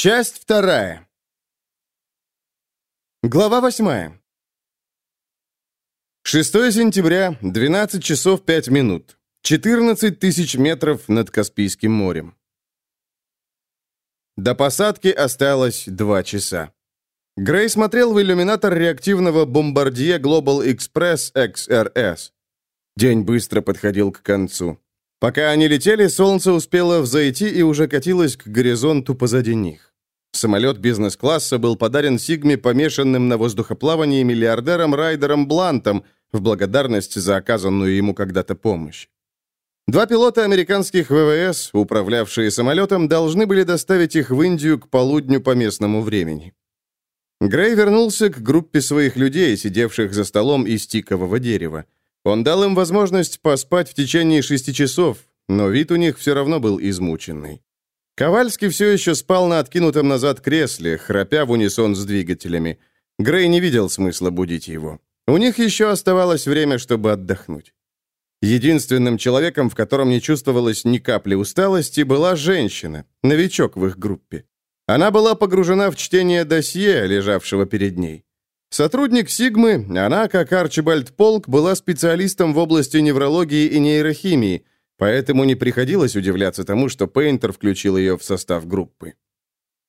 Часть вторая. Глава восьмая. 6 сентября, 12 часов 5 минут. 14 тысяч метров над Каспийским морем. До посадки осталось два часа. Грей смотрел в иллюминатор реактивного бомбардье Global Express XRS. День быстро подходил к концу. Пока они летели, солнце успело взойти и уже катилось к горизонту позади них. Самолет бизнес-класса был подарен Сигме помешанным на воздухоплавании миллиардером Райдером Блантом в благодарность за оказанную ему когда-то помощь. Два пилота американских ВВС, управлявшие самолетом, должны были доставить их в Индию к полудню по местному времени. Грей вернулся к группе своих людей, сидевших за столом из тикового дерева. Он дал им возможность поспать в течение шести часов, но вид у них все равно был измученный. Ковальский все еще спал на откинутом назад кресле, храпя в унисон с двигателями. Грей не видел смысла будить его. У них еще оставалось время, чтобы отдохнуть. Единственным человеком, в котором не чувствовалось ни капли усталости, была женщина, новичок в их группе. Она была погружена в чтение досье, лежавшего перед ней. Сотрудник Сигмы, она, как Арчибальд Полк, была специалистом в области неврологии и нейрохимии – Поэтому не приходилось удивляться тому, что Пейнтер включил ее в состав группы.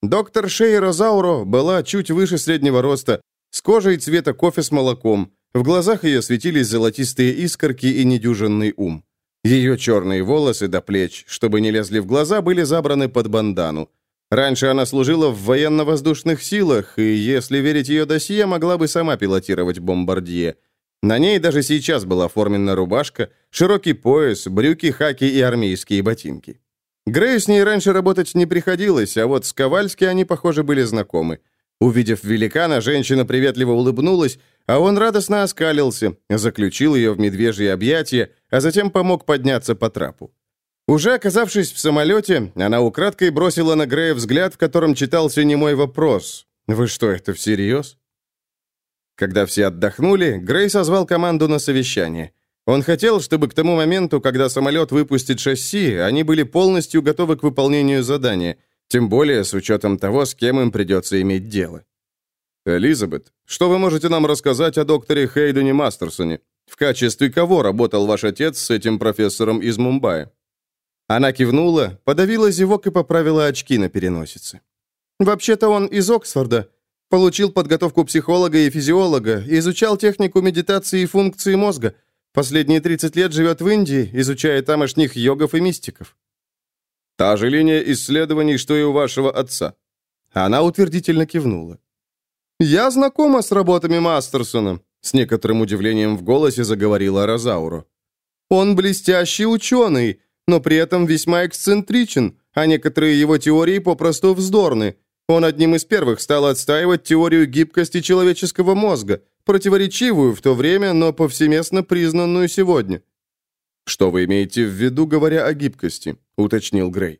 Доктор Шейра Зауро была чуть выше среднего роста, с кожей цвета кофе с молоком, в глазах ее светились золотистые искорки и недюжинный ум. Ее черные волосы до плеч, чтобы не лезли в глаза, были забраны под бандану. Раньше она служила в военно-воздушных силах, и, если верить ее досье, могла бы сама пилотировать бомбардье – на ней даже сейчас была форменная рубашка, широкий пояс, брюки, хаки и армейские ботинки. Грею с ней раньше работать не приходилось, а вот с Ковальски они, похоже, были знакомы. Увидев великана, женщина приветливо улыбнулась, а он радостно оскалился, заключил ее в медвежье объятия, а затем помог подняться по трапу. Уже оказавшись в самолете, она украдкой бросила на Грея взгляд, в котором читался немой вопрос. «Вы что, это всерьез?» Когда все отдохнули, Грей созвал команду на совещание. Он хотел, чтобы к тому моменту, когда самолет выпустит шасси, они были полностью готовы к выполнению задания, тем более с учетом того, с кем им придется иметь дело. «Элизабет, что вы можете нам рассказать о докторе Хейдене Мастерсоне? В качестве кого работал ваш отец с этим профессором из Мумбаи?» Она кивнула, подавила зевок и поправила очки на переносице. «Вообще-то он из Оксфорда. Получил подготовку психолога и физиолога, изучал технику медитации и функции мозга. Последние 30 лет живет в Индии, изучая тамошних йогов и мистиков. Та же линия исследований, что и у вашего отца. Она утвердительно кивнула. «Я знакома с работами Мастерсона», — с некоторым удивлением в голосе заговорила Розауро. «Он блестящий ученый, но при этом весьма эксцентричен, а некоторые его теории попросту вздорны. Он одним из первых стал отстаивать теорию гибкости человеческого мозга, противоречивую в то время, но повсеместно признанную сегодня. «Что вы имеете в виду, говоря о гибкости?» — уточнил Грей.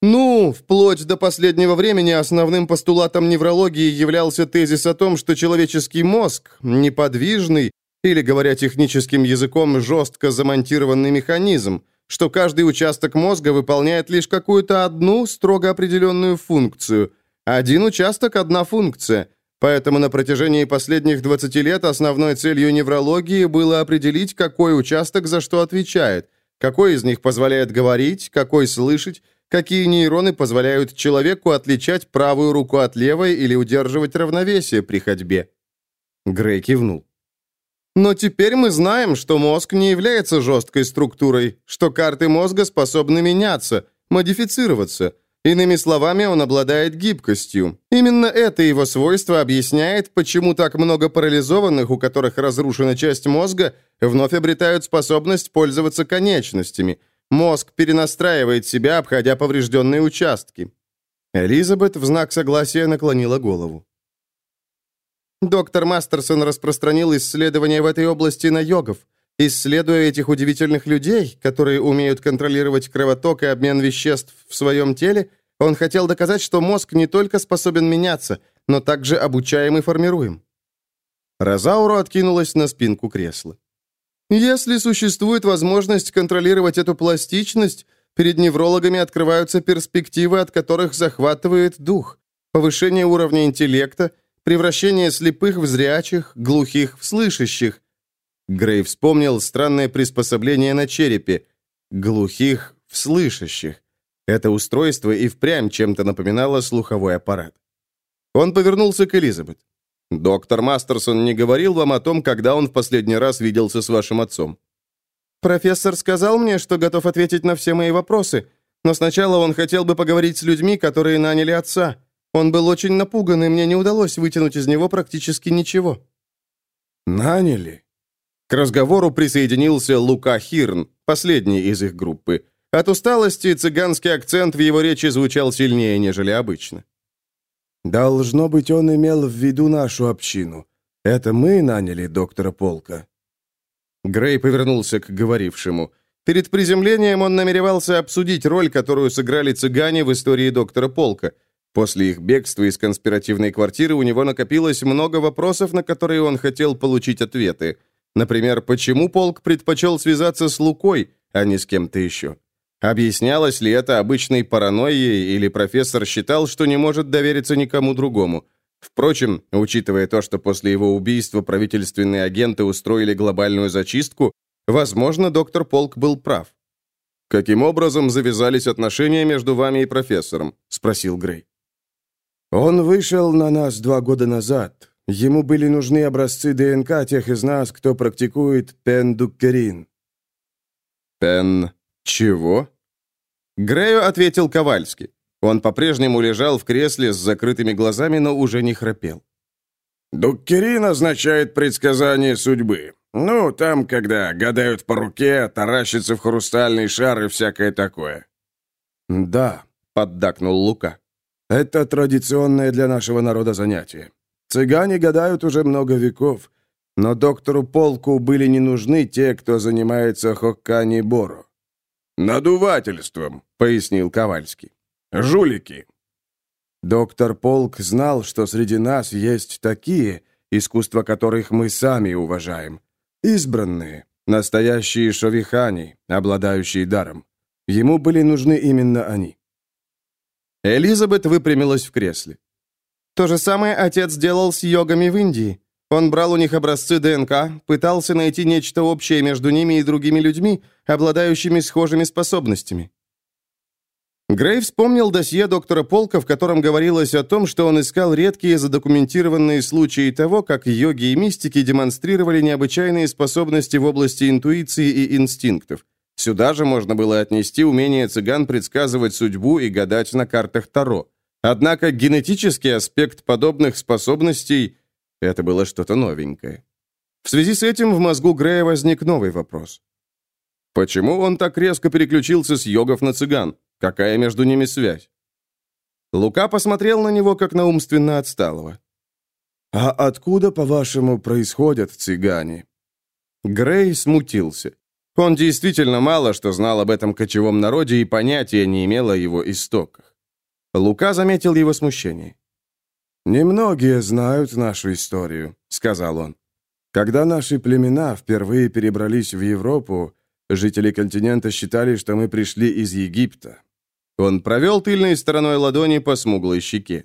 Ну, вплоть до последнего времени основным постулатом неврологии являлся тезис о том, что человеческий мозг – неподвижный, или, говоря техническим языком, жестко замонтированный механизм, что каждый участок мозга выполняет лишь какую-то одну строго определенную функцию, один участок – одна функция. Поэтому на протяжении последних 20 лет основной целью неврологии было определить, какой участок за что отвечает, какой из них позволяет говорить, какой слышать, какие нейроны позволяют человеку отличать правую руку от левой или удерживать равновесие при ходьбе. Грей кивнул. Но теперь мы знаем, что мозг не является жесткой структурой, что карты мозга способны меняться, модифицироваться – Иными словами, он обладает гибкостью. Именно это его свойство объясняет, почему так много парализованных, у которых разрушена часть мозга, вновь обретают способность пользоваться конечностями. Мозг перенастраивает себя, обходя поврежденные участки. Элизабет в знак согласия наклонила голову. Доктор Мастерсон распространил исследования в этой области на йогов. Исследуя этих удивительных людей, которые умеют контролировать кровоток и обмен веществ в своем теле, он хотел доказать, что мозг не только способен меняться, но также обучаем и формируем. Розауро откинулась на спинку кресла. Если существует возможность контролировать эту пластичность, Перед неврологами открываются перспективы, от которых захватывает дух. Повышение уровня интеллекта, превращение слепых в зрячих, глухих в слышащих. Грей вспомнил странное приспособление на черепе. Глухих в слышащих. Это устройство и впрямь чем-то напоминало слуховой аппарат. Он повернулся к Элизабет. «Доктор Мастерсон не говорил вам о том, когда он в последний раз виделся с вашим отцом?» «Профессор сказал мне, что готов ответить на все мои вопросы, но сначала он хотел бы поговорить с людьми, которые наняли отца. Он был очень напуган, и мне не удалось вытянуть из него практически ничего». «Наняли?» К разговору присоединился Лука Хирн, последний из их группы. От усталости цыганский акцент в его речи звучал сильнее, нежели обычно. «Должно быть, он имел в виду нашу общину. Это мы наняли доктора Полка». Грей повернулся к говорившему. Перед приземлением он намеревался обсудить роль, которую сыграли цыгане в истории доктора Полка. После их бегства из конспиративной квартиры у него накопилось много вопросов, на которые он хотел получить ответы. Например, почему Полк предпочел связаться с Лукой, а не с кем-то еще? Объяснялось ли это обычной паранойей, или профессор считал, что не может довериться никому другому? Впрочем, учитывая то, что после его убийства правительственные агенты устроили глобальную зачистку, возможно, доктор Полк был прав. «Каким образом завязались отношения между вами и профессором?» – спросил Грей. «Он вышел на нас два года назад. Ему были нужны образцы ДНК тех из нас, кто практикует пендуккерин». «Пен... чего?» Грею ответил Ковальский. Он по-прежнему лежал в кресле с закрытыми глазами, но уже не храпел. «Дуккерин означает предсказание судьбы. Ну, там, когда гадают по руке, таращатся в хрустальный шар и всякое такое». «Да», — поддакнул Лука. «Это традиционное для нашего народа занятие. Цыгане гадают уже много веков, но доктору Полку были не нужны те, кто занимается хоккани-боро». «Надувательством», — пояснил Ковальский. Жулики!» Доктор Полк знал, что среди нас есть такие, искусство которых мы сами уважаем. Избранные, настоящие шовихани, обладающие даром. Ему были нужны именно они. Элизабет выпрямилась в кресле. То же самое отец делал с йогами в Индии. Он брал у них образцы ДНК, пытался найти нечто общее между ними и другими людьми, обладающими схожими способностями. Грей вспомнил досье доктора Полка, в котором говорилось о том, что он искал редкие задокументированные случаи того, как йоги и мистики демонстрировали необычайные способности в области интуиции и инстинктов. Сюда же можно было отнести умение цыган предсказывать судьбу и гадать на картах Таро. Однако генетический аспект подобных способностей – это было что-то новенькое. В связи с этим в мозгу Грея возник новый вопрос. Почему он так резко переключился с йогов на цыган? Какая между ними связь? Лука посмотрел на него, как на умственно отсталого. «А откуда, по-вашему, происходят цыгане?» Грей смутился. Он действительно мало что знал об этом кочевом народе и понятия не имел о его истоках. Лука заметил его смущение. «Немногие знают нашу историю», — сказал он. «Когда наши племена впервые перебрались в Европу, жители континента считали, что мы пришли из Египта. Он провел тыльной стороной ладони по смуглой щеке.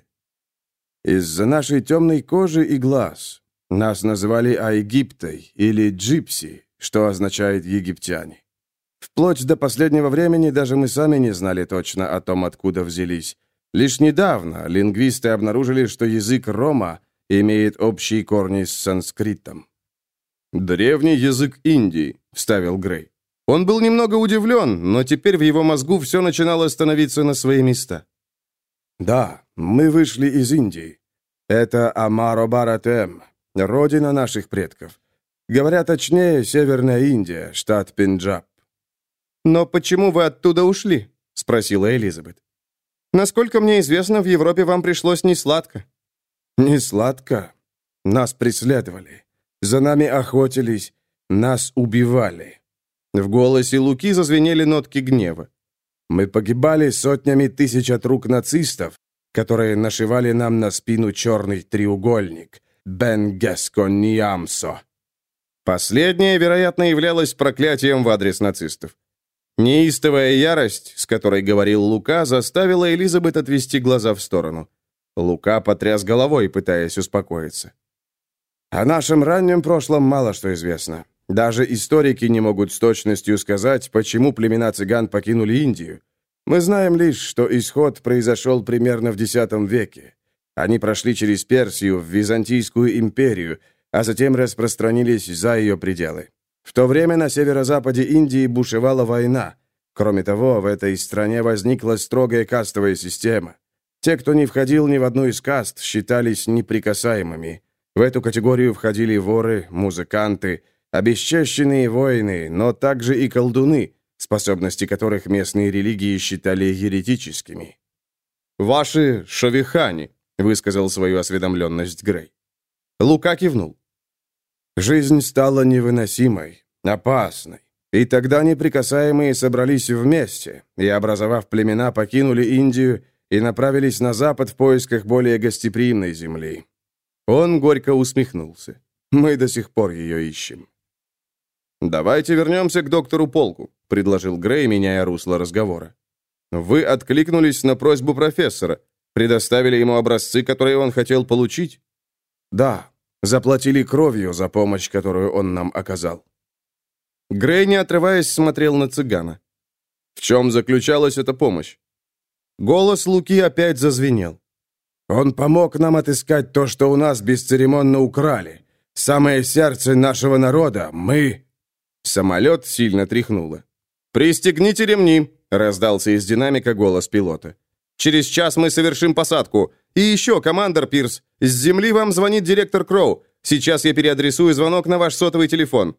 «Из-за нашей темной кожи и глаз. Нас называли Аегиптой или Джипси, что означает «египтяне». Вплоть до последнего времени даже мы сами не знали точно о том, откуда взялись. Лишь недавно лингвисты обнаружили, что язык рома имеет общие корни с санскритом. «Древний язык Индии», — вставил Грей. Он был немного удивлен, но теперь в его мозгу все начинало становиться на свои места. «Да, мы вышли из Индии. Это Амаро Баратем, родина наших предков. Говоря точнее, Северная Индия, штат Пенджаб». «Но почему вы оттуда ушли?» — спросила Элизабет. «Насколько мне известно, в Европе вам пришлось не сладко». «Не сладко. Нас преследовали. За нами охотились. Нас убивали. В голосе Луки зазвенели нотки гнева. «Мы погибали сотнями тысяч от рук нацистов, которые нашивали нам на спину черный треугольник. Бен Гескон Ниамсо». Последнее, вероятно, являлось проклятием в адрес нацистов. Неистовая ярость, с которой говорил Лука, заставила Элизабет отвести глаза в сторону. Лука потряс головой, пытаясь успокоиться. «О нашем раннем прошлом мало что известно. Даже историки не могут с точностью сказать, почему племена цыган покинули Индию. Мы знаем лишь, что исход произошел примерно в X веке. Они прошли через Персию в Византийскую империю, а затем распространились за ее пределы. В то время на северо-западе Индии бушевала война. Кроме того, в этой стране возникла строгая кастовая система. Те, кто не входил ни в одну из каст, считались неприкасаемыми. В эту категорию входили воры, музыканты, обесчещенные воины, но также и колдуны, способности которых местные религии считали еретическими. «Ваши шавихани», — высказал свою осведомленность Грей. Лука кивнул. Жизнь стала невыносимой, опасной. И тогда неприкасаемые собрались вместе и, образовав племена, покинули Индию и направились на запад в поисках более гостеприимной земли. Он горько усмехнулся. Мы до сих пор ее ищем. «Давайте вернемся к доктору Полку», — предложил Грей, меняя русло разговора. «Вы откликнулись на просьбу профессора, предоставили ему образцы, которые он хотел получить?» «Да, Заплатили кровью за помощь, которую он нам оказал. Грей, не отрываясь, смотрел на цыгана. В чем заключалась эта помощь? Голос Луки опять зазвенел. Он помог нам отыскать то, что у нас бесцеремонно украли. Самое сердце нашего народа, мы...» Самолет сильно тряхнуло. «Пристегните ремни!» — раздался из динамика голос пилота. «Через час мы совершим посадку. И еще, командор Пирс, с земли вам звонит директор Кроу. Сейчас я переадресую звонок на ваш сотовый телефон».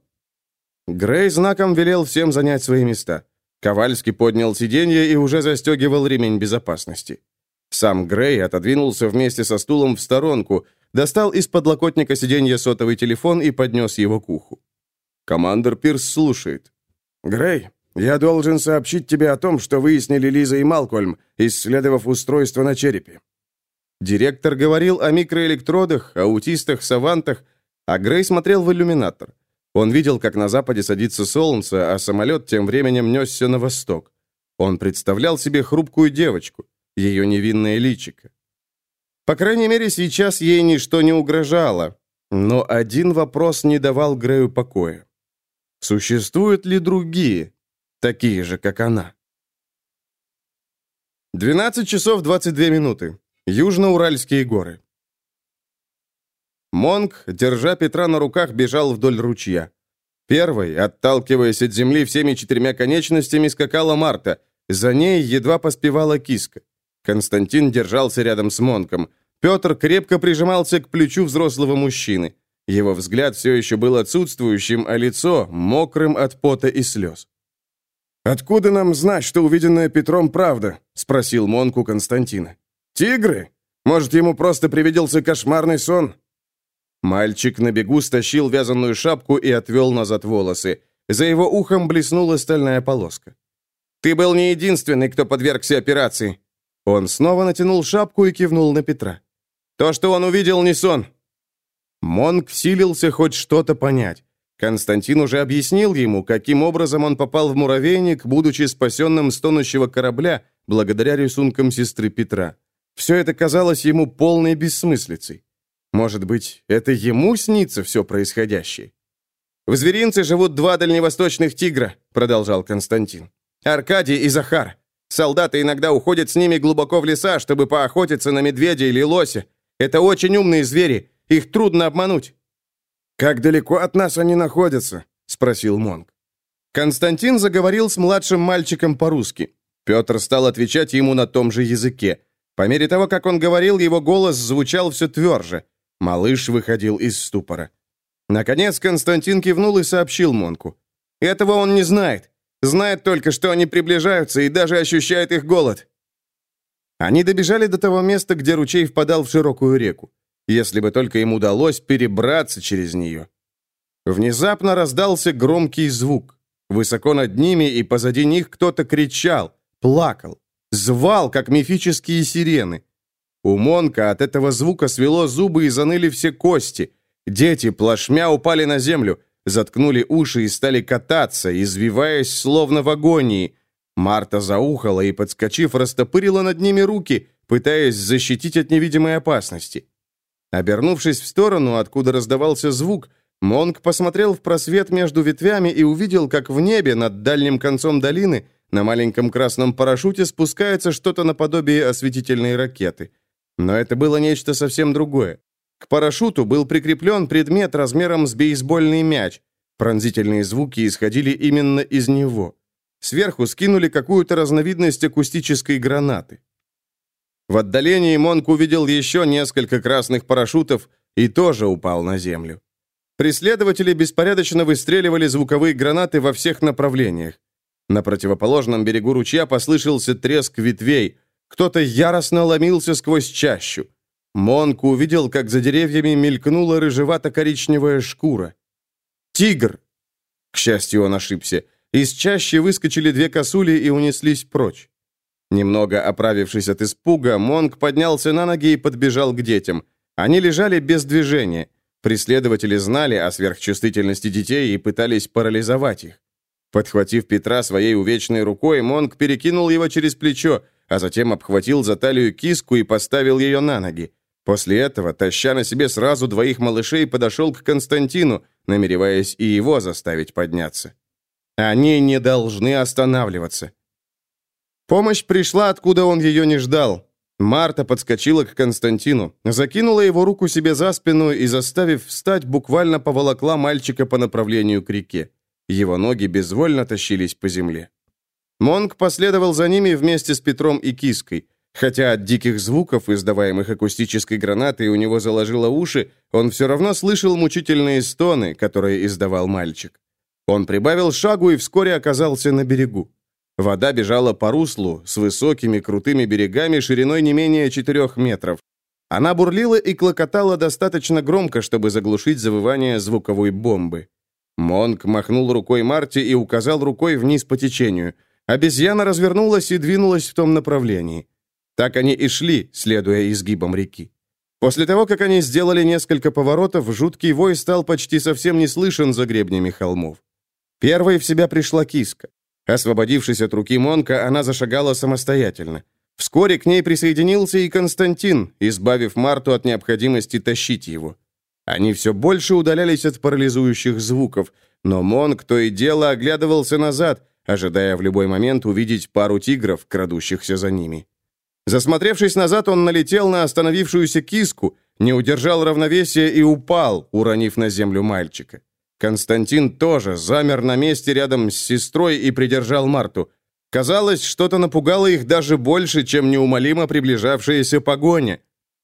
Грей знаком велел всем занять свои места. Ковальский поднял сиденье и уже застегивал ремень безопасности. Сам Грей отодвинулся вместе со стулом в сторонку, достал из подлокотника сиденья сотовый телефон и поднес его к уху. Командор Пирс слушает. «Грей, я должен сообщить тебе о том, что выяснили Лиза и Малкольм, исследовав устройство на черепе. Директор говорил о микроэлектродах, аутистах, савантах, а Грей смотрел в иллюминатор. Он видел, как на западе садится солнце, а самолет тем временем несся на восток. Он представлял себе хрупкую девочку, ее невинное личико. По крайней мере, сейчас ей ничто не угрожало. Но один вопрос не давал Грею покоя. Существуют ли другие, такие же, как она? 12 часов 22 минуты. Южноуральские горы. Монг, держа Петра на руках, бежал вдоль ручья. Первой, отталкиваясь от земли всеми четырьмя конечностями, скакала Марта. За ней едва поспевала киска. Константин держался рядом с Монком. Петр крепко прижимался к плечу взрослого мужчины. Его взгляд все еще был отсутствующим, а лицо — мокрым от пота и слез. «Откуда нам знать, что увиденное Петром правда?» — спросил Монку Константина. «Тигры? Может, ему просто привиделся кошмарный сон?» Мальчик на бегу стащил вязаную шапку и отвел назад волосы. За его ухом блеснула стальная полоска. «Ты был не единственный, кто подвергся операции». Он снова натянул шапку и кивнул на Петра. «То, что он увидел, не сон». Монг силился хоть что-то понять. Константин уже объяснил ему, каким образом он попал в муравейник, будучи спасенным с тонущего корабля, благодаря рисункам сестры Петра. Все это казалось ему полной бессмыслицей. Может быть, это ему снится все происходящее? «В зверинце живут два дальневосточных тигра», — продолжал Константин. «Аркадий и Захар. Солдаты иногда уходят с ними глубоко в леса, чтобы поохотиться на медведя или лося. Это очень умные звери, их трудно обмануть». «Как далеко от нас они находятся?» — спросил Монг. Константин заговорил с младшим мальчиком по-русски. Петр стал отвечать ему на том же языке. По мере того, как он говорил, его голос звучал все тверже. Малыш выходил из ступора. Наконец Константин кивнул и сообщил Монку. «Этого он не знает. Знает только, что они приближаются и даже ощущает их голод». Они добежали до того места, где ручей впадал в широкую реку. Если бы только им удалось перебраться через нее. Внезапно раздался громкий звук. Высоко над ними и позади них кто-то кричал, плакал. Звал, как мифические сирены. У Монка от этого звука свело зубы и заныли все кости. Дети плашмя упали на землю. заткнули уши и стали кататься, извиваясь, словно в агонии. Марта заухала и, подскочив, растопырила над ними руки, пытаясь защитить от невидимой опасности. Обернувшись в сторону, откуда раздавался звук, Монг посмотрел в просвет между ветвями и увидел, как в небе над дальним концом долины на маленьком красном парашюте спускается что-то наподобие осветительной ракеты. Но это было нечто совсем другое. К парашюту был прикреплен предмет размером с бейсбольный мяч. Пронзительные звуки исходили именно из него. Сверху скинули какую-то разновидность акустической гранаты. В отдалении Монк увидел еще несколько красных парашютов и тоже упал на землю. Преследователи беспорядочно выстреливали звуковые гранаты во всех направлениях. На противоположном берегу ручья послышался треск ветвей. Кто-то яростно ломился сквозь чащу. Монк увидел, как за деревьями мелькнула рыжевато-коричневая шкура. «Тигр!» К счастью, он ошибся. Из чащи выскочили две косули и унеслись прочь. Немного оправившись от испуга, Монк поднялся на ноги и подбежал к детям. Они лежали без движения. Преследователи знали о сверхчувствительности детей и пытались парализовать их. Подхватив Петра своей увечной рукой, Монг перекинул его через плечо, а затем обхватил за талию киску и поставил ее на ноги. После этого, таща на себе сразу двоих малышей, подошел к Константину, намереваясь и его заставить подняться. Они не должны останавливаться. Помощь пришла, откуда он ее не ждал. Марта подскочила к Константину, закинула его руку себе за спину и, заставив встать, буквально поволокла мальчика по направлению к реке. Его ноги безвольно тащились по земле. Монг последовал за ними вместе с Петром и Киской. Хотя от диких звуков, издаваемых акустической гранатой, у него заложило уши, он все равно слышал мучительные стоны, которые издавал мальчик. Он прибавил шагу и вскоре оказался на берегу. Вода бежала по руслу с высокими крутыми берегами шириной не менее четырех метров. Она бурлила и клокотала достаточно громко, чтобы заглушить завывание звуковой бомбы. Монк махнул рукой Марти и указал рукой вниз по течению. Обезьяна развернулась и двинулась в том направлении. Так они и шли, следуя изгибам реки. После того, как они сделали несколько поворотов, жуткий вой стал почти совсем не слышен за гребнями холмов. Первой в себя пришла киска. Освободившись от руки Монка, она зашагала самостоятельно. Вскоре к ней присоединился и Константин, избавив Марту от необходимости тащить его. Они все больше удалялись от парализующих звуков, но Монк то и дело оглядывался назад, ожидая в любой момент увидеть пару тигров, крадущихся за ними. Засмотревшись назад, он налетел на остановившуюся киску, не удержал равновесия и упал, уронив на землю мальчика. Константин тоже замер на месте рядом с сестрой и придержал Марту. Казалось, что-то напугало их даже больше, чем неумолимо приближавшаяся погоня.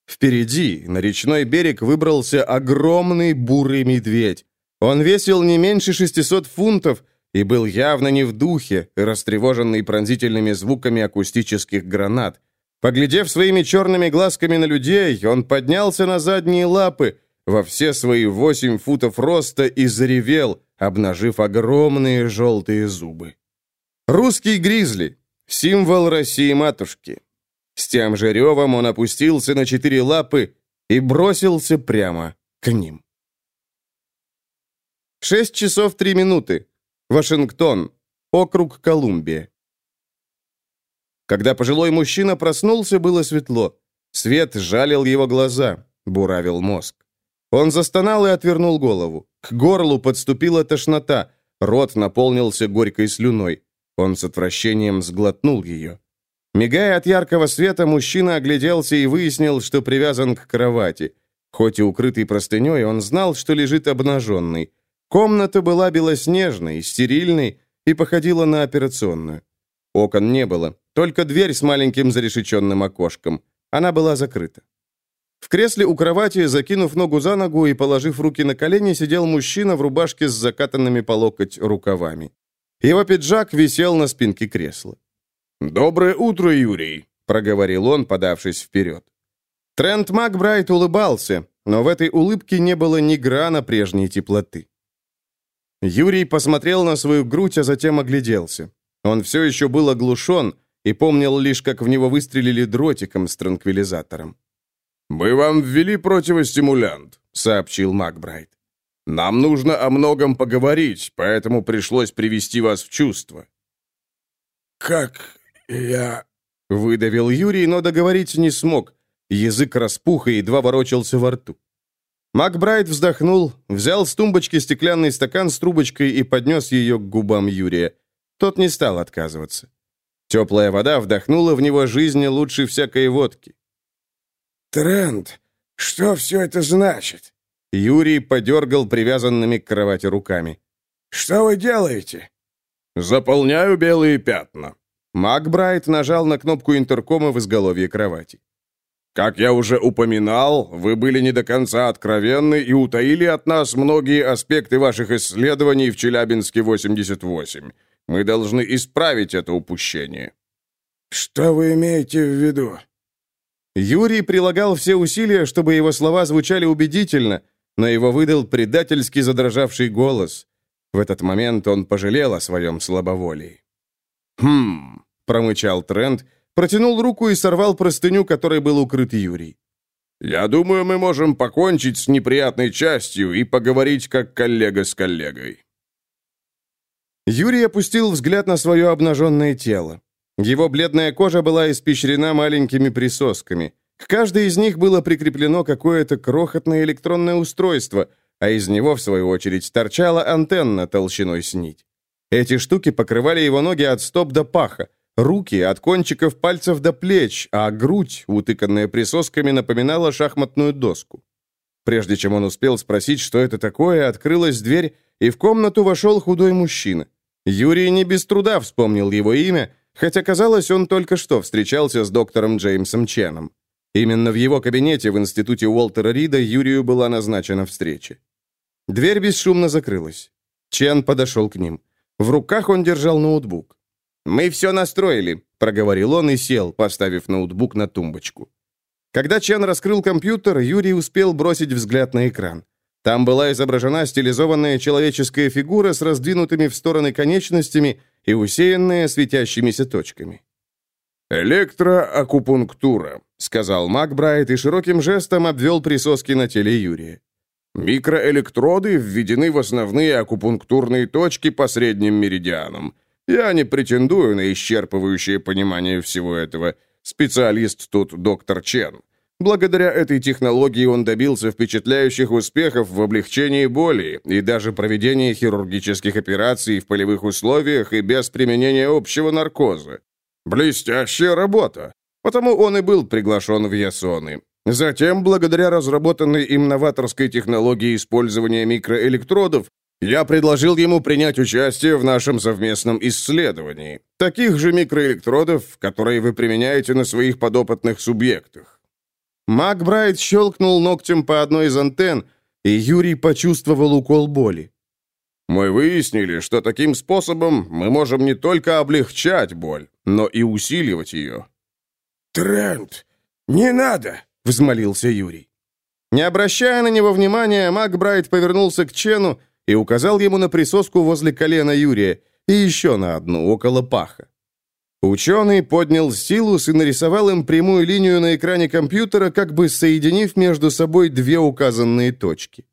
Впереди, на речной берег, выбрался огромный бурый медведь. Он весил не меньше 600 фунтов и был явно не в духе, растревоженный пронзительными звуками акустических гранат. Поглядев своими черными глазками на людей, он поднялся на задние лапы, во все свои восемь футов роста и заревел, обнажив огромные желтые зубы. Русский гризли, символ России-матушки. С тем же ревом он опустился на четыре лапы и бросился прямо к ним. Шесть часов три минуты. Вашингтон. Округ Колумбия. Когда пожилой мужчина проснулся, было светло. Свет жалил его глаза, буравил мозг. Он застонал и отвернул голову. К горлу подступила тошнота, рот наполнился горькой слюной. Он с отвращением сглотнул ее. Мигая от яркого света, мужчина огляделся и выяснил, что привязан к кровати. Хоть и укрытый простыней, он знал, что лежит обнаженный. Комната была белоснежной, стерильной и походила на операционную. Окон не было, только дверь с маленьким зарешеченным окошком. Она была закрыта. В кресле у кровати, закинув ногу за ногу и положив руки на колени, сидел мужчина в рубашке с закатанными по локоть рукавами. Его пиджак висел на спинке кресла. «Доброе утро, Юрий», — проговорил он, подавшись вперед. Трент Макбрайт улыбался, но в этой улыбке не было ни грана прежней теплоты. Юрий посмотрел на свою грудь, а затем огляделся. Он все еще был оглушен и помнил лишь, как в него выстрелили дротиком с транквилизатором. «Мы вам ввели противостимулянт», — сообщил Макбрайт. Нам нужно о многом поговорить, поэтому пришлось привести вас в чувство». «Как я...» — выдавил Юрий, но договорить не смог. Язык распух и едва ворочался во рту. Макбрайт вздохнул, взял с тумбочки стеклянный стакан с трубочкой и поднес ее к губам Юрия. Тот не стал отказываться. Теплая вода вдохнула в него жизни лучше всякой водки. «Тренд, что все это значит?» Юрий подергал привязанными к кровати руками. «Что вы делаете?» «Заполняю белые пятна». Макбрайт нажал на кнопку интеркома в изголовье кровати. Как я уже упоминал, вы были не до конца откровенны и утаили от нас многие аспекты ваших исследований в Челябинске 88. Мы должны исправить это упущение». «Что вы имеете в виду?» Юрий прилагал все усилия, чтобы его слова звучали убедительно, но его выдал предательски задрожавший голос. В этот момент он пожалел о своем слабоволии. «Хм», — промычал Трент, — Протянул руку и сорвал простыню, которой был укрыт Юрий. «Я думаю, мы можем покончить с неприятной частью и поговорить как коллега с коллегой». Юрий опустил взгляд на свое обнаженное тело. Его бледная кожа была испещрена маленькими присосками. К каждой из них было прикреплено какое-то крохотное электронное устройство, а из него, в свою очередь, торчала антенна толщиной с нить. Эти штуки покрывали его ноги от стоп до паха, Руки от кончиков пальцев до плеч, а грудь, утыканная присосками, напоминала шахматную доску. Прежде чем он успел спросить, что это такое, открылась дверь, и в комнату вошел худой мужчина. Юрий не без труда вспомнил его имя, хотя, казалось, он только что встречался с доктором Джеймсом Ченом. Именно в его кабинете в институте Уолтера Рида Юрию была назначена встреча. Дверь бесшумно закрылась. Чен подошел к ним. В руках он держал ноутбук. «Мы все настроили», — проговорил он и сел, поставив ноутбук на тумбочку. Когда Чен раскрыл компьютер, Юрий успел бросить взгляд на экран. Там была изображена стилизованная человеческая фигура с раздвинутыми в стороны конечностями и усеянная светящимися точками. «Электроакупунктура», — сказал Макбрайт и широким жестом обвел присоски на теле Юрия. «Микроэлектроды введены в основные акупунктурные точки по средним меридианам. Я не претендую на исчерпывающее понимание всего этого. Специалист тут доктор Чен. Благодаря этой технологии он добился впечатляющих успехов в облегчении боли и даже проведении хирургических операций в полевых условиях и без применения общего наркоза. Блестящая работа. Потому он и был приглашен в Ясоны. Затем, благодаря разработанной им новаторской технологии использования микроэлектродов, я предложил ему принять участие в нашем совместном исследовании. Таких же микроэлектродов, которые вы применяете на своих подопытных субъектах. Макбрайт щелкнул ногтем по одной из антенн, и Юрий почувствовал укол боли. Мы выяснили, что таким способом мы можем не только облегчать боль, но и усиливать ее. «Трент, не надо!» — взмолился Юрий. Не обращая на него внимания, Макбрайт повернулся к Чену и указал ему на присоску возле колена Юрия и еще на одну, около паха. Ученый поднял стилус и нарисовал им прямую линию на экране компьютера, как бы соединив между собой две указанные точки.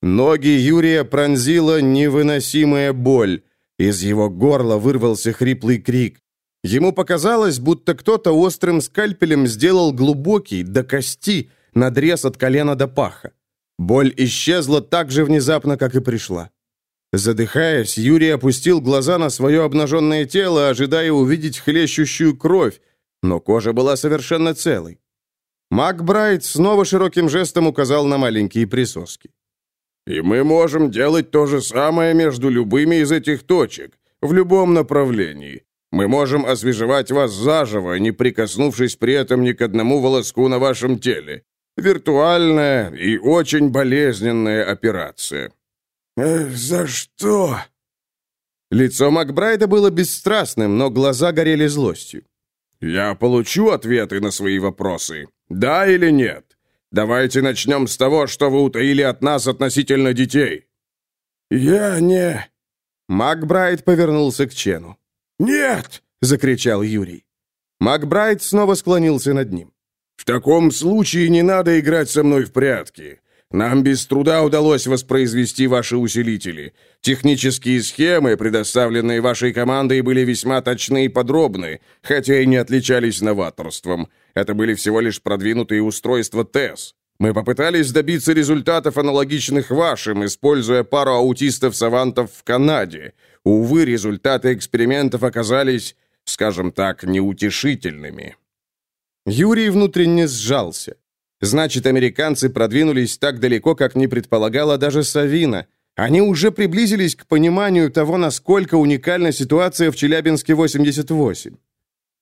Ноги Юрия пронзила невыносимая боль. Из его горла вырвался хриплый крик. Ему показалось, будто кто-то острым скальпелем сделал глубокий, до кости, надрез от колена до паха. Боль исчезла так же внезапно, как и пришла. Задыхаясь, Юрий опустил глаза на свое обнаженное тело, ожидая увидеть хлещущую кровь, но кожа была совершенно целой. Макбрайт снова широким жестом указал на маленькие присоски. «И мы можем делать то же самое между любыми из этих точек, в любом направлении. Мы можем освежевать вас заживо, не прикоснувшись при этом ни к одному волоску на вашем теле. Виртуальная и очень болезненная операция». «Э, «За что?» Лицо Макбрайда было бесстрастным, но глаза горели злостью. «Я получу ответы на свои вопросы. Да или нет? Давайте начнем с того, что вы утаили от нас относительно детей». «Я не...» Макбрайд повернулся к Чену. «Нет!» — закричал Юрий. Макбрайд снова склонился над ним. «В таком случае не надо играть со мной в прятки. Нам без труда удалось воспроизвести ваши усилители. Технические схемы, предоставленные вашей командой, были весьма точны и подробны, хотя и не отличались новаторством. Это были всего лишь продвинутые устройства ТЭС. Мы попытались добиться результатов, аналогичных вашим, используя пару аутистов-савантов в Канаде. Увы, результаты экспериментов оказались, скажем так, неутешительными. Юрий внутренне сжался. Значит, американцы продвинулись так далеко, как не предполагала даже Савина. Они уже приблизились к пониманию того, насколько уникальна ситуация в Челябинске-88.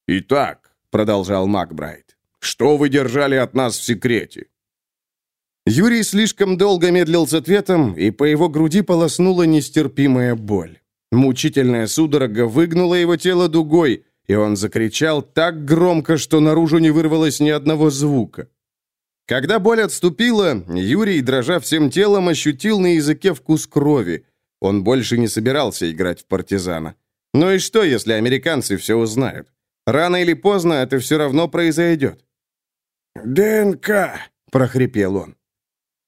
«Итак», — продолжал Макбрайт, — «что вы держали от нас в секрете?» Юрий слишком долго медлил с ответом, и по его груди полоснула нестерпимая боль. Мучительная судорога выгнула его тело дугой, и он закричал так громко, что наружу не вырвалось ни одного звука. Когда боль отступила, Юрий, дрожа всем телом, ощутил на языке вкус крови. Он больше не собирался играть в партизана. Ну и что, если американцы все узнают? Рано или поздно это все равно произойдет. «ДНК», — прохрипел он.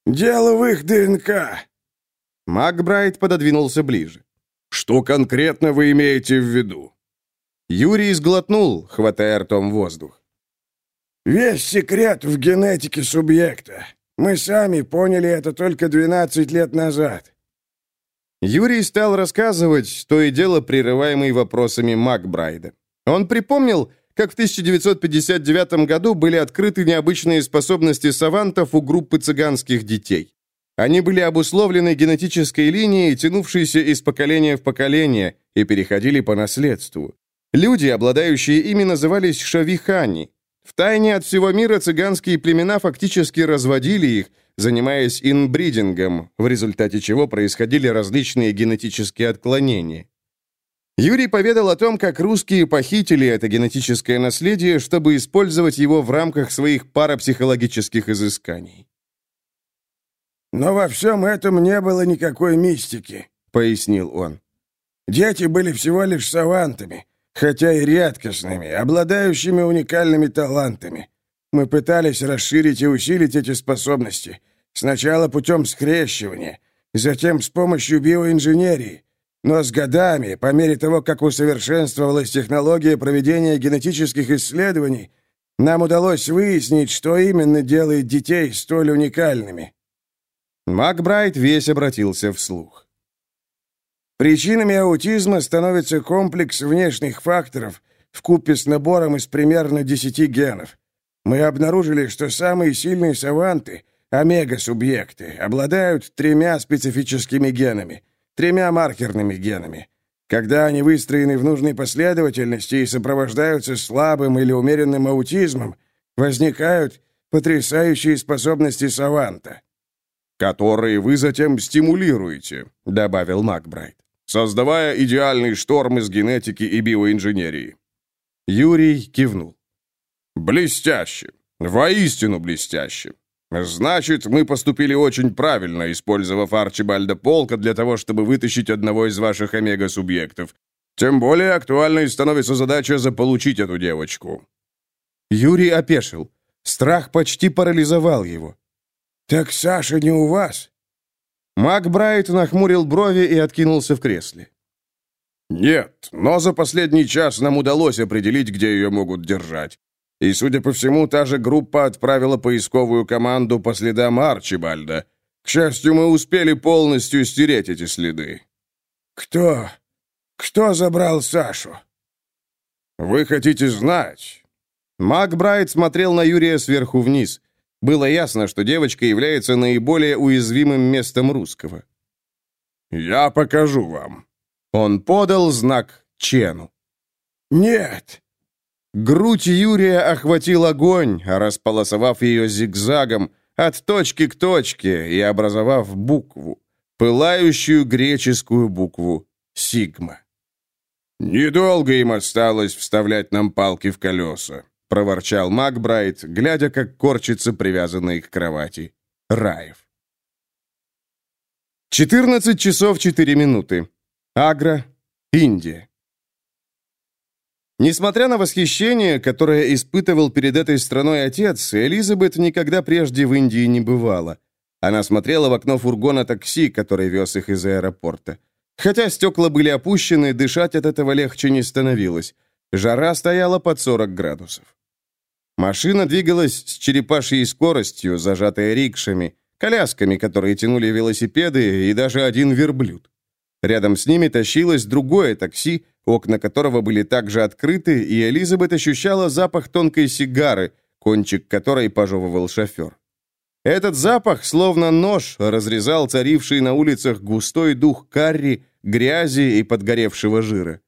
«Дело в их ДНК». Макбрайт пододвинулся ближе. «Что конкретно вы имеете в виду?» Юрий сглотнул, хватая ртом воздух. «Весь секрет в генетике субъекта. Мы сами поняли это только 12 лет назад». Юрий стал рассказывать, то и дело прерываемый вопросами Макбрайда. Он припомнил, как в 1959 году были открыты необычные способности савантов у группы цыганских детей. Они были обусловлены генетической линией, тянувшейся из поколения в поколение, и переходили по наследству. Люди, обладающие ими, назывались шавихани. Тайне от всего мира цыганские племена фактически разводили их, занимаясь инбридингом, в результате чего происходили различные генетические отклонения. Юрий поведал о том, как русские похитили это генетическое наследие, чтобы использовать его в рамках своих парапсихологических изысканий. «Но во всем этом не было никакой мистики», — пояснил он. «Дети были всего лишь савантами, хотя и редкостными, обладающими уникальными талантами. Мы пытались расширить и усилить эти способности, сначала путем скрещивания, затем с помощью биоинженерии, но с годами, по мере того, как усовершенствовалась технология проведения генетических исследований, нам удалось выяснить, что именно делает детей столь уникальными. Макбрайт весь обратился вслух. Причинами аутизма становится комплекс внешних факторов в купе с набором из примерно 10 генов. Мы обнаружили, что самые сильные саванты, омега-субъекты, обладают тремя специфическими генами — тремя маркерными генами. Когда они выстроены в нужной последовательности и сопровождаются слабым или умеренным аутизмом, возникают потрясающие способности саванта. «Которые вы затем стимулируете», — добавил Макбрайт, «создавая идеальный шторм из генетики и биоинженерии». Юрий кивнул. «Блестяще! Воистину блестяще! «Значит, мы поступили очень правильно, использовав Арчибальда Полка для того, чтобы вытащить одного из ваших омега-субъектов. Тем более актуальной становится задача заполучить эту девочку». Юрий опешил. Страх почти парализовал его. «Так Саша не у вас?» Мак Брайт нахмурил брови и откинулся в кресле. «Нет, но за последний час нам удалось определить, где ее могут держать. И, судя по всему, та же группа отправила поисковую команду по следам Арчибальда. К счастью, мы успели полностью стереть эти следы. Кто? Кто забрал Сашу? Вы хотите знать? Макбрайт смотрел на Юрия сверху вниз. Было ясно, что девочка является наиболее уязвимым местом русского. «Я покажу вам». Он подал знак Чену. «Нет, Грудь Юрия охватил огонь, располосовав ее зигзагом от точки к точке и образовав букву, пылающую греческую букву «Сигма». «Недолго им осталось вставлять нам палки в колеса», — проворчал Макбрайт, глядя, как корчится привязанный к кровати Раев. 14 часов 4 минуты. Агра, Индия. Несмотря на восхищение, которое испытывал перед этой страной отец, Элизабет никогда прежде в Индии не бывала. Она смотрела в окно фургона такси, который вез их из аэропорта. Хотя стекла были опущены, дышать от этого легче не становилось. Жара стояла под 40 градусов. Машина двигалась с черепашьей скоростью, зажатая рикшами, колясками, которые тянули велосипеды, и даже один верблюд. Рядом с ними тащилось другое такси, окна которого были также открыты, и Элизабет ощущала запах тонкой сигары, кончик которой пожевывал шофер. Этот запах, словно нож, разрезал царивший на улицах густой дух карри, грязи и подгоревшего жира.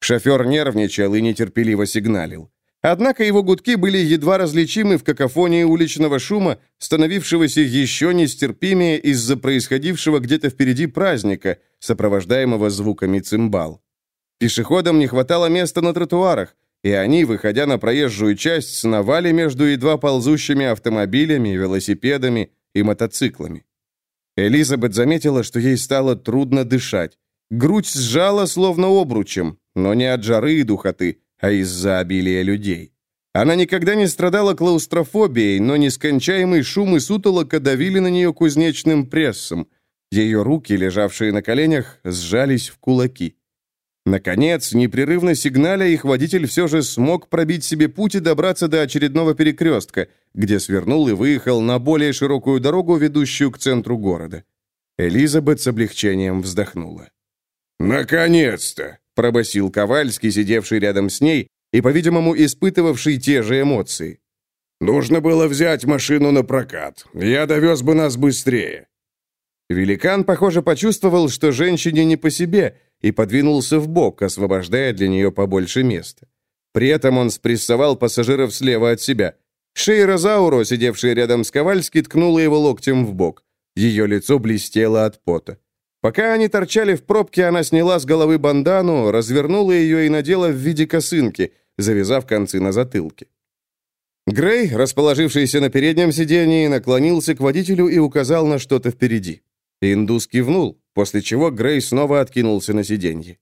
Шофер нервничал и нетерпеливо сигналил. Однако его гудки были едва различимы в какофонии уличного шума, становившегося еще нестерпимее из-за происходившего где-то впереди праздника, сопровождаемого звуками цимбал. Пешеходам не хватало места на тротуарах, и они, выходя на проезжую часть, сновали между едва ползущими автомобилями, велосипедами и мотоциклами. Элизабет заметила, что ей стало трудно дышать. Грудь сжала, словно обручем, но не от жары и духоты, а из-за обилия людей. Она никогда не страдала клаустрофобией, но нескончаемый шум и сутолока давили на нее кузнечным прессом. Ее руки, лежавшие на коленях, сжались в кулаки. Наконец, непрерывно сигналя, их водитель все же смог пробить себе путь и добраться до очередного перекрестка, где свернул и выехал на более широкую дорогу, ведущую к центру города. Элизабет с облегчением вздохнула. «Наконец-то!» Пробасил Ковальский, сидевший рядом с ней и, по-видимому, испытывавший те же эмоции. «Нужно было взять машину на прокат. Я довез бы нас быстрее». Великан, похоже, почувствовал, что женщине не по себе, и подвинулся в бок, освобождая для нее побольше места. При этом он спрессовал пассажиров слева от себя. Шейра Зауро, сидевшая рядом с Ковальски, ткнула его локтем в бок. Ее лицо блестело от пота. Пока они торчали в пробке, она сняла с головы бандану, развернула ее и надела в виде косынки, завязав концы на затылке. Грей, расположившийся на переднем сидении, наклонился к водителю и указал на что-то впереди. Индус кивнул, после чего Грей снова откинулся на сиденье.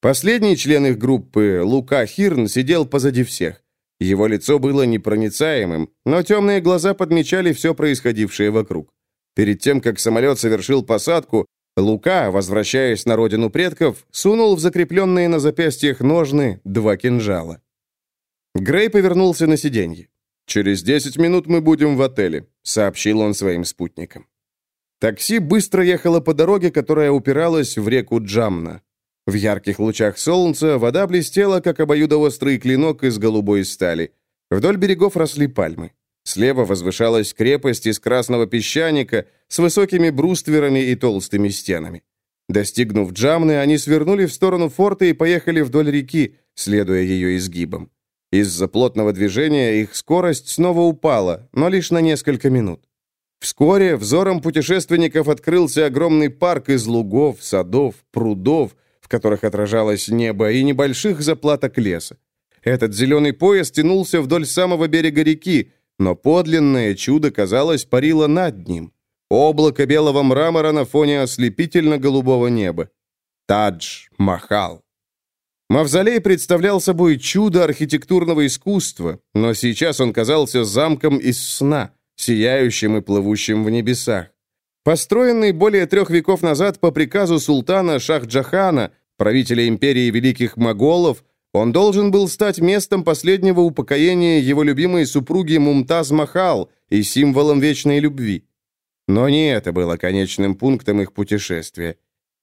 Последний член их группы, Лука Хирн, сидел позади всех. Его лицо было непроницаемым, но темные глаза подмечали все происходившее вокруг. Перед тем, как самолет совершил посадку, Лука, возвращаясь на родину предков, сунул в закрепленные на запястьях ножны два кинжала. Грей повернулся на сиденье. «Через десять минут мы будем в отеле», — сообщил он своим спутникам. Такси быстро ехало по дороге, которая упиралась в реку Джамна. В ярких лучах солнца вода блестела, как обоюдоострый клинок из голубой стали. Вдоль берегов росли пальмы. Слева возвышалась крепость из красного песчаника с высокими брустверами и толстыми стенами. Достигнув Джамны, они свернули в сторону форта и поехали вдоль реки, следуя ее изгибам. Из-за плотного движения их скорость снова упала, но лишь на несколько минут. Вскоре взором путешественников открылся огромный парк из лугов, садов, прудов, в которых отражалось небо, и небольших заплаток леса. Этот зеленый пояс тянулся вдоль самого берега реки, но подлинное чудо, казалось, парило над ним. Облако белого мрамора на фоне ослепительно-голубого неба. Тадж-Махал. Мавзолей представлял собой чудо архитектурного искусства, но сейчас он казался замком из сна, сияющим и плывущим в небесах. Построенный более трех веков назад по приказу султана Шахджахана, правителя империи великих моголов, он должен был стать местом последнего упокоения его любимой супруги Мумтаз Махал и символом вечной любви. Но не это было конечным пунктом их путешествия.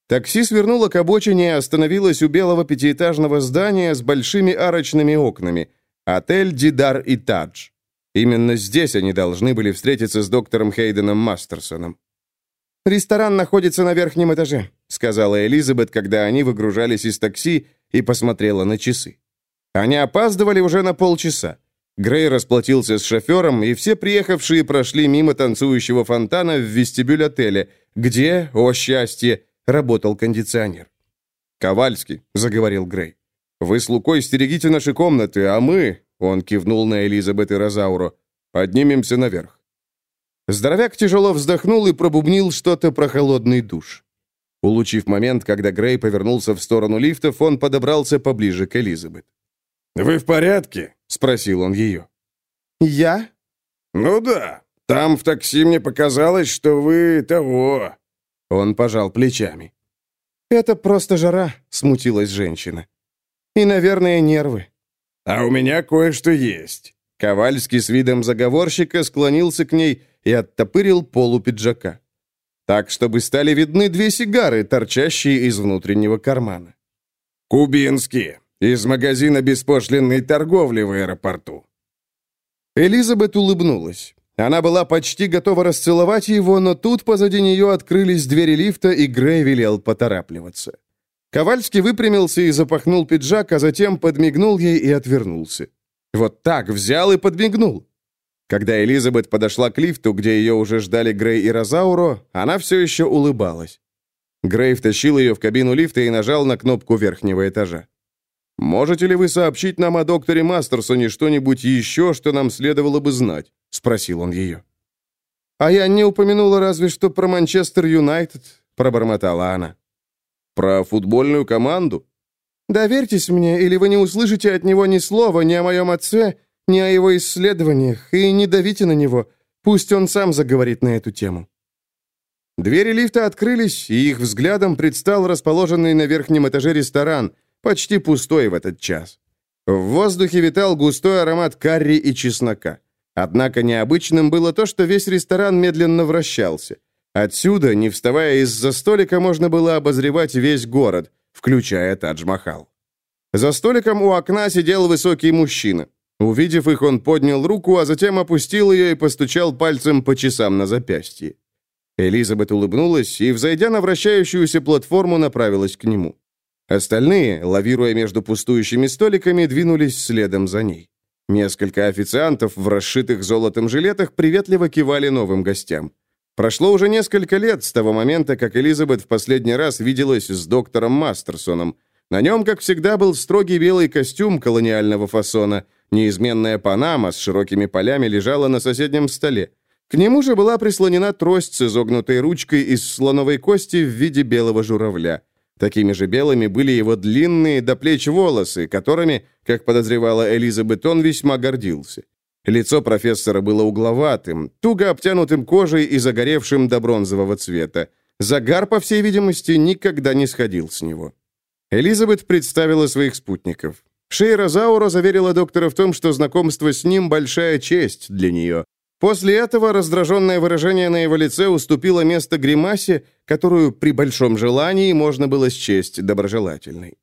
Такси свернуло к обочине и остановилось у белого пятиэтажного здания с большими арочными окнами. Отель «Дидар и Тадж». Именно здесь они должны были встретиться с доктором Хейденом Мастерсоном. «Ресторан находится на верхнем этаже», — сказала Элизабет, когда они выгружались из такси и посмотрела на часы. Они опаздывали уже на полчаса. Грей расплатился с шофером, и все приехавшие прошли мимо танцующего фонтана в вестибюль отеля, где, о счастье, работал кондиционер. «Ковальский», — заговорил Грей, — «вы с Лукой стерегите наши комнаты, а мы...» — он кивнул на Элизабет и Розауру. «Поднимемся наверх». Здоровяк тяжело вздохнул и пробубнил что-то про холодный душ. Улучив момент, когда Грей повернулся в сторону лифтов, он подобрался поближе к Элизабет. «Вы в порядке?» — спросил он ее. «Я?» «Ну да. Там в такси мне показалось, что вы того...» Он пожал плечами. «Это просто жара», — смутилась женщина. «И, наверное, нервы». «А у меня кое-что есть». Ковальский с видом заговорщика склонился к ней и оттопырил полу пиджака. Так, чтобы стали видны две сигары, торчащие из внутреннего кармана. «Кубинские, из магазина беспошлинной торговли в аэропорту». Элизабет улыбнулась. Она была почти готова расцеловать его, но тут позади нее открылись двери лифта, и Грей велел поторапливаться. Ковальский выпрямился и запахнул пиджак, а затем подмигнул ей и отвернулся. Вот так взял и подмигнул. Когда Элизабет подошла к лифту, где ее уже ждали Грей и Розауро, она все еще улыбалась. Грей втащил ее в кабину лифта и нажал на кнопку верхнего этажа. «Можете ли вы сообщить нам о докторе Мастерсоне что-нибудь еще, что нам следовало бы знать?» — спросил он ее. «А я не упомянула разве что про Манчестер Юнайтед», — пробормотала она. «Про футбольную команду?» «Доверьтесь мне, или вы не услышите от него ни слова ни о моем отце, ни о его исследованиях, и не давите на него. Пусть он сам заговорит на эту тему». Двери лифта открылись, и их взглядом предстал расположенный на верхнем этаже ресторан, почти пустой в этот час. В воздухе витал густой аромат карри и чеснока. Однако необычным было то, что весь ресторан медленно вращался. Отсюда, не вставая из-за столика, можно было обозревать весь город, включая Тадж-Махал. За столиком у окна сидел высокий мужчина. Увидев их, он поднял руку, а затем опустил ее и постучал пальцем по часам на запястье. Элизабет улыбнулась и, взойдя на вращающуюся платформу, направилась к нему. Остальные, лавируя между пустующими столиками, двинулись следом за ней. Несколько официантов в расшитых золотом жилетах приветливо кивали новым гостям. Прошло уже несколько лет с того момента, как Элизабет в последний раз виделась с доктором Мастерсоном. На нем, как всегда, был строгий белый костюм колониального фасона. Неизменная панама с широкими полями лежала на соседнем столе. К нему же была прислонена трость с изогнутой ручкой из слоновой кости в виде белого журавля. Такими же белыми были его длинные до плеч волосы, которыми, как подозревала Элизабет, он весьма гордился. Лицо профессора было угловатым, туго обтянутым кожей и загоревшим до бронзового цвета. Загар, по всей видимости, никогда не сходил с него. Элизабет представила своих спутников. Шейра Заура заверила доктора в том, что знакомство с ним – большая честь для нее, После этого раздраженное выражение на его лице уступило место гримасе, которую при большом желании можно было счесть доброжелательной.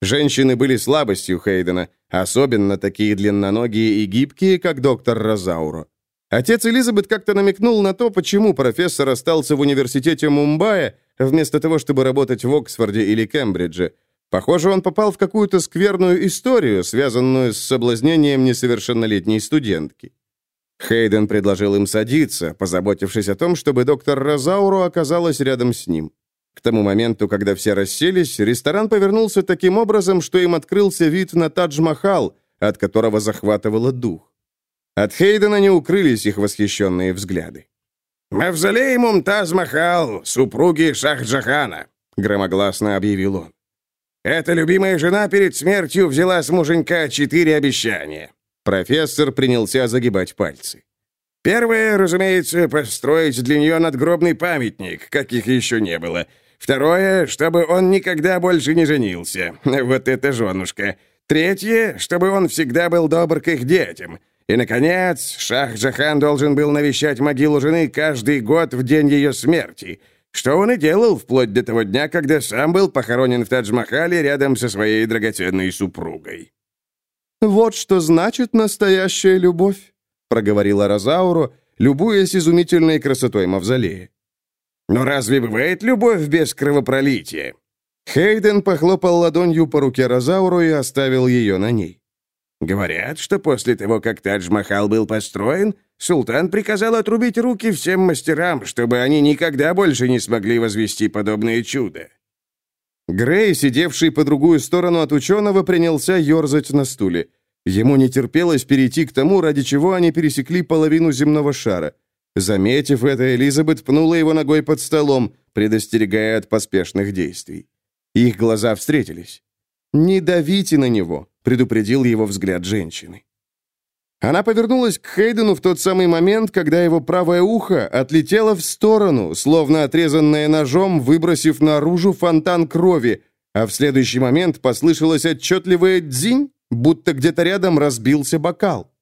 Женщины были слабостью Хейдена, особенно такие длинноногие и гибкие, как доктор Розауро. Отец Элизабет как-то намекнул на то, почему профессор остался в университете Мумбаи, вместо того, чтобы работать в Оксфорде или Кембридже. Похоже, он попал в какую-то скверную историю, связанную с соблазнением несовершеннолетней студентки. Хейден предложил им садиться, позаботившись о том, чтобы доктор Розауру оказалась рядом с ним. К тому моменту, когда все расселись, ресторан повернулся таким образом, что им открылся вид на Тадж-Махал, от которого захватывало дух. От Хейдена не укрылись их восхищенные взгляды. «Мавзолей Мумтаз-Махал, супруги Шахджахана», — громогласно объявил он. «Эта любимая жена перед смертью взяла с муженька четыре обещания. Профессор принялся загибать пальцы. Первое, разумеется, построить для нее надгробный памятник, каких еще не было. Второе, чтобы он никогда больше не женился. Вот это женушка. Третье, чтобы он всегда был добр к их детям. И, наконец, Шах-Джахан должен был навещать могилу жены каждый год в день ее смерти, что он и делал вплоть до того дня, когда сам был похоронен в Тадж-Махале рядом со своей драгоценной супругой. «Вот что значит настоящая любовь», — проговорила Розауру, любуясь изумительной красотой мавзолея. «Но разве бывает любовь без кровопролития?» Хейден похлопал ладонью по руке Розауру и оставил ее на ней. «Говорят, что после того, как Тадж-Махал был построен, султан приказал отрубить руки всем мастерам, чтобы они никогда больше не смогли возвести подобное чудо. Грей, сидевший по другую сторону от ученого, принялся ерзать на стуле. Ему не терпелось перейти к тому, ради чего они пересекли половину земного шара. Заметив это, Элизабет пнула его ногой под столом, предостерегая от поспешных действий. Их глаза встретились. «Не давите на него», — предупредил его взгляд женщины. Она повернулась к Хейдену в тот самый момент, когда его правое ухо отлетело в сторону, словно отрезанное ножом, выбросив наружу фонтан крови, а в следующий момент послышалось отчетливое «дзинь», будто где-то рядом разбился бокал.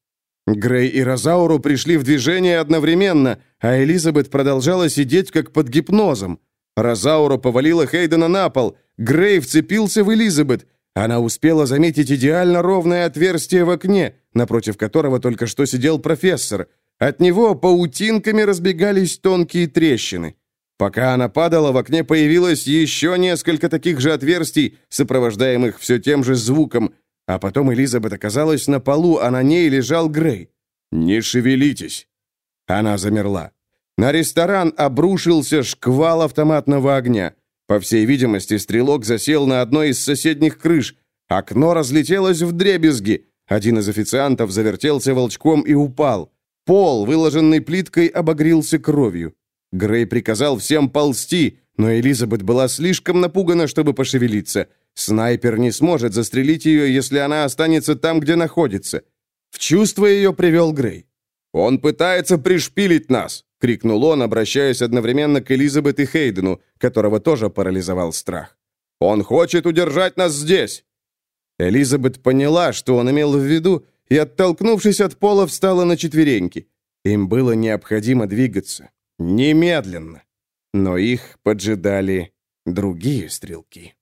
Грей и Розауру пришли в движение одновременно, а Элизабет продолжала сидеть как под гипнозом. Розаура повалила Хейдена на пол, Грей вцепился в Элизабет. Она успела заметить идеально ровное отверстие в окне, напротив которого только что сидел профессор. От него паутинками разбегались тонкие трещины. Пока она падала, в окне появилось еще несколько таких же отверстий, сопровождаемых все тем же звуком, а потом Элизабет оказалась на полу, а на ней лежал Грей. «Не шевелитесь!» Она замерла. На ресторан обрушился шквал автоматного огня. По всей видимости, стрелок засел на одной из соседних крыш. Окно разлетелось в дребезги. Один из официантов завертелся волчком и упал. Пол, выложенный плиткой, обогрился кровью. Грей приказал всем ползти, но Элизабет была слишком напугана, чтобы пошевелиться. Снайпер не сможет застрелить ее, если она останется там, где находится. В чувство ее привел Грей. «Он пытается пришпилить нас!» — крикнул он, обращаясь одновременно к Элизабет и Хейдену, которого тоже парализовал страх. «Он хочет удержать нас здесь!» Элизабет поняла, что он имел в виду, и, оттолкнувшись от пола, встала на четвереньки. Им было необходимо двигаться. Немедленно. Но их поджидали другие стрелки.